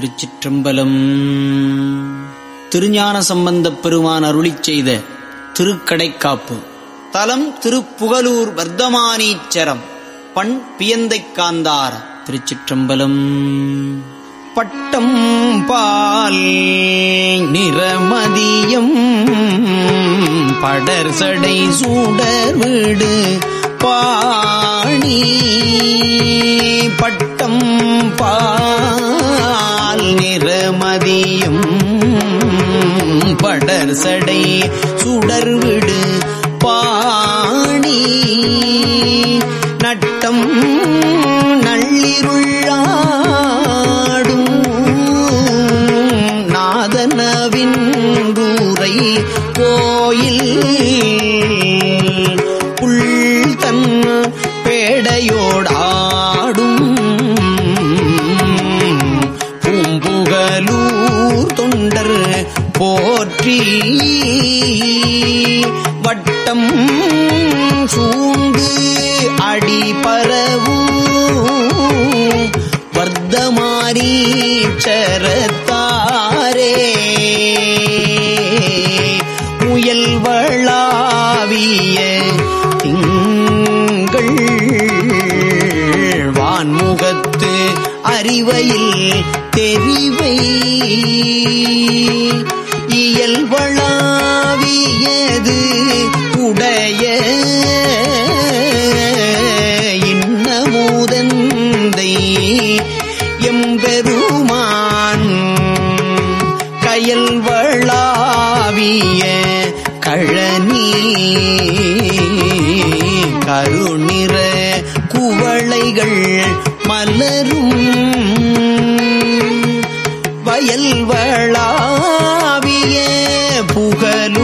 திருச்சிற்றம்பலம். திருஞான சம்பந்தப் பெருமான் அருளி செய்த திருக்கடைக்காப்பு. தலம் திருப்புகலூர் வர்த்தமானீச்சரம் பண் பியந்தை காந்தார திருச்சிற்றம்பலம். பட்டம் பால் நிறமதியம். படர் சடை சூடர் வீடு பாணி. பட்டம் பா நிறமதியம் படர் சடை சுடர்விடு பாணி. நட்டம் நள்ளிருள்ளாடும் நாதனவின் கூரை போ ஊர் தொண்டர் போற்றி வட்டம் சூண்டு அடி பரவும் வர்த்தமாரி சரத்தாரே. முயல்வளாவிய திங்கள் வான்முகத்து அறிவையில் தெரிவை. இயல்வளாவியது உடைய இன்னமூதந்தை எம்பெருமான் கயல்வளாவிய கழனி. கருணிற குவளைகள் மலரும் வயல்வளாவிய புகலூர்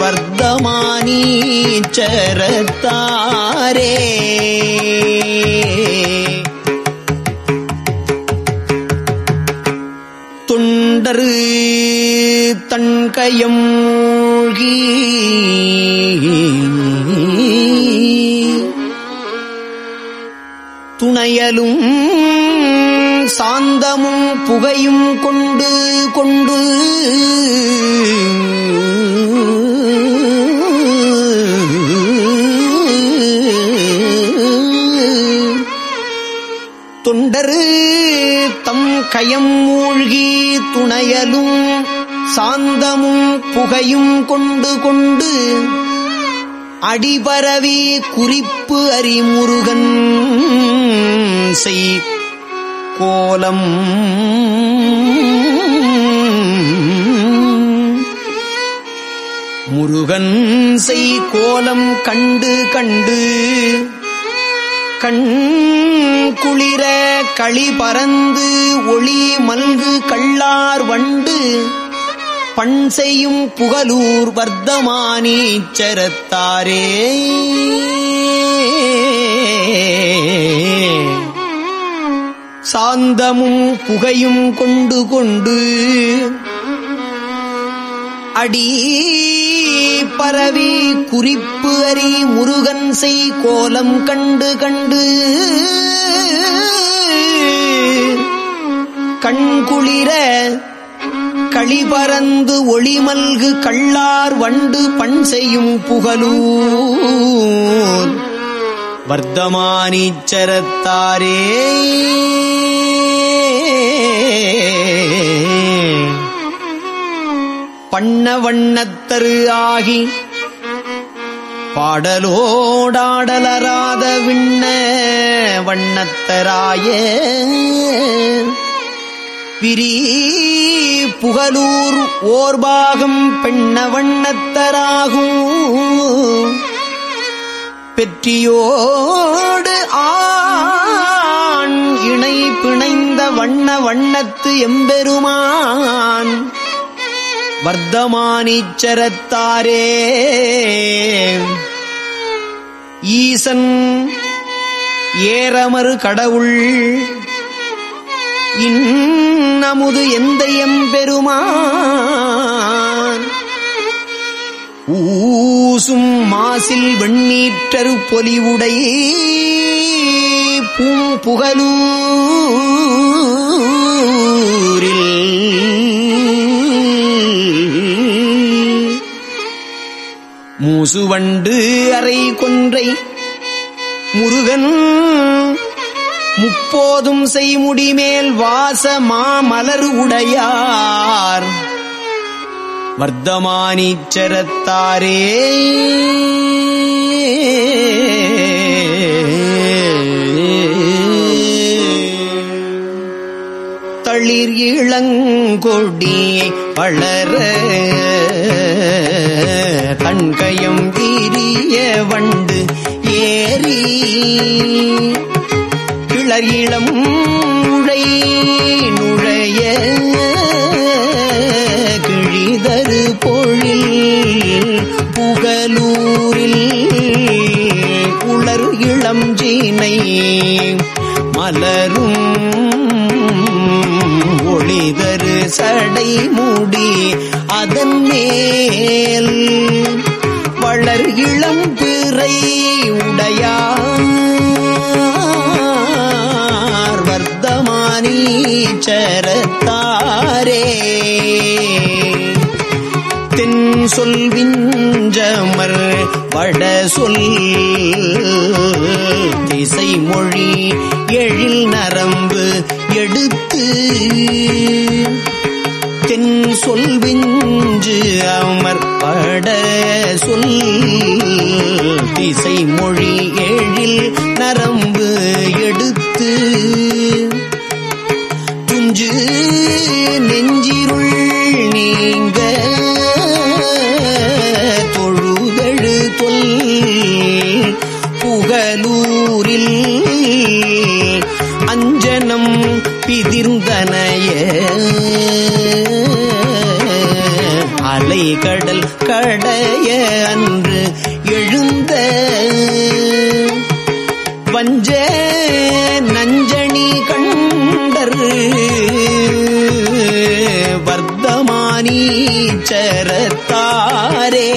வர்த்தமானீச்சரத்தாரே தொண்டரு தன்கயம் மூழ்கி துணையலும் சாந்தமும் புகையும் கொண்டு கொண்டு தொண்டரு தம் கயம் மூழ்கி துணையலும் சாந்தமும் புகையும் கொண்டு கொண்டு அடிபரவி குறிப்பு அறிமுருகன் செய் கோலம். முருகன் செய் கோலம் கண்டு கண்டு கண் குளிர களி பறந்து ஒளி மல்கு கள்ளார் வண்டு பண் செய்யும் புகலூர் வர்த்தமானீச்சரத்தாரே சாந்தமும் புகையும் கொண்டு கொண்டு அடி பரவி குறிப்பு அறி முருகன் செய் கோலம் கண்டு கண்டு கண்குளிர களிபறந்து ஒளிமல்கு கள்ளார் வண்டு பண் செய்யும் புகழூர் வர்த்தமானீச்சரத்தாரே பண்ண வண்ணத்தரு ஆகி பாடலோடாடலராத விண்ண வண்ணத்தராய. பிரி புகலூர் ஓர்பாகம் பெண்ண வண்ணத்தராகும். பெற்றியோடு ஆ பிணை பிணைந்த வண்ண வண்ணத்து எம்பெருமான். வர்த்தமானீச்சரத்தாரே ஈசன் ஏரமறு கடவுள். இன்னமுது எந்த எம்பெருமான். ஊசும் மாசில் வெண்ணீற்றரு பொலிவுடையே பூம்புகலூரில் மூசுவண்டு அறை கொன்றை முருகன் முப்போதும் செய்முடிமேல் வாச மாமலர் உடையார். வர்த்தமானீச்சரத்தாரே தளிர் இளங்கொடி வளர தன்கயம் வீரிய வண்டு ஏறி கிளர் இளம் உழை நுழைய கிழிதரு பொழில் புகலூரில் குளர் இளம் ஜீனை மலரும் சடை மூடி அதன் மேல் வளர் இளம் பிறை உடையார் வர்த்தமானீச்சரத்தாரே தென் சொல் விஞ்சமர் வட சொல் திசை மொழி எழில் நரம்பு எடுத்து தென் சொல்விஞ்சு அமர் பட சொல். திசை மொழி எழில் நரம்பு எடுத்து அலை கடல் கடைய அன்று எழுந்த வஞ்ச நஞ்சணி கண்டர் வர்த்தமானீச்சரத்தாரே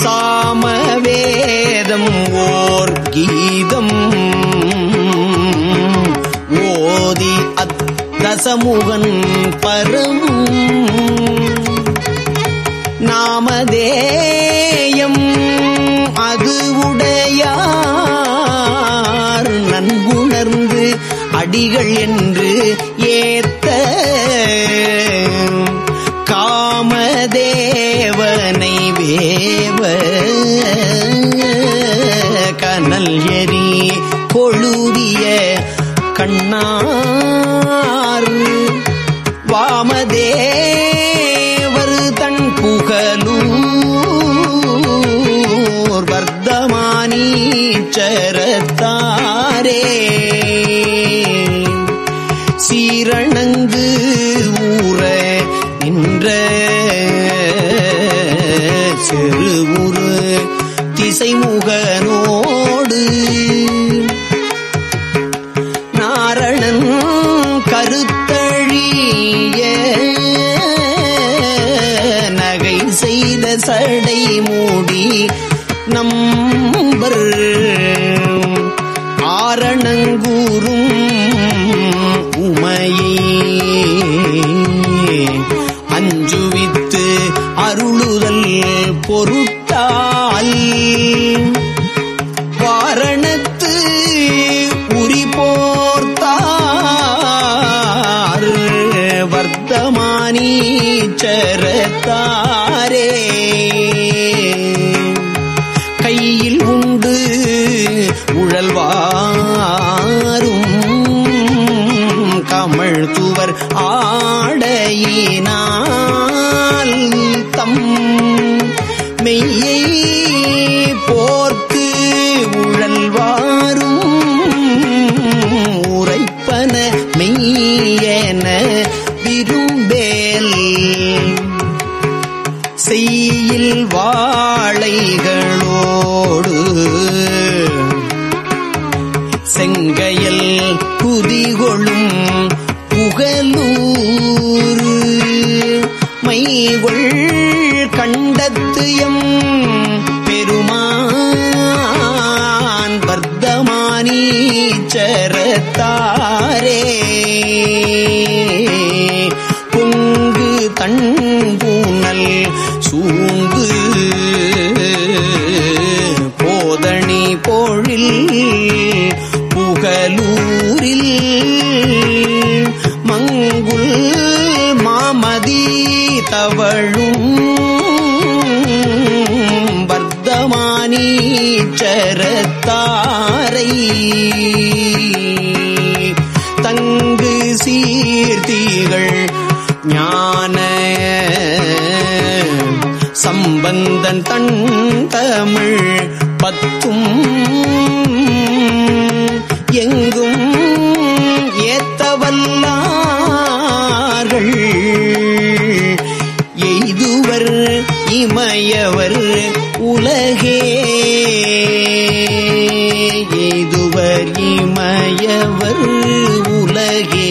சாமவேதம் ஓர் கீதம் அத்தசமுகன் பரம் நாமதேயம் அது உடையார் நன்குணர்ந்து அடிகள் என்று ஏத்த செய்த விரும்பேல் செய்யில் வாழைகளோடு செங்கையில் குதிகொளும் புகலூர் மைகொள் கண்டத்துயம் பெருமான் வர்த்தமானீச்சரத்தாரே மங்குல் மாமதி தவழும் வர்த்தமானீச்சரத்தாரை தங்கு சீர்த்திகள் ஞான சம்பந்தன் தன் தமிழ் பத்தும் எங்கும் வல்லார்கள் எய்துவர் இமயவர் உலகே. எய்துவர் இமயவர் உலகே.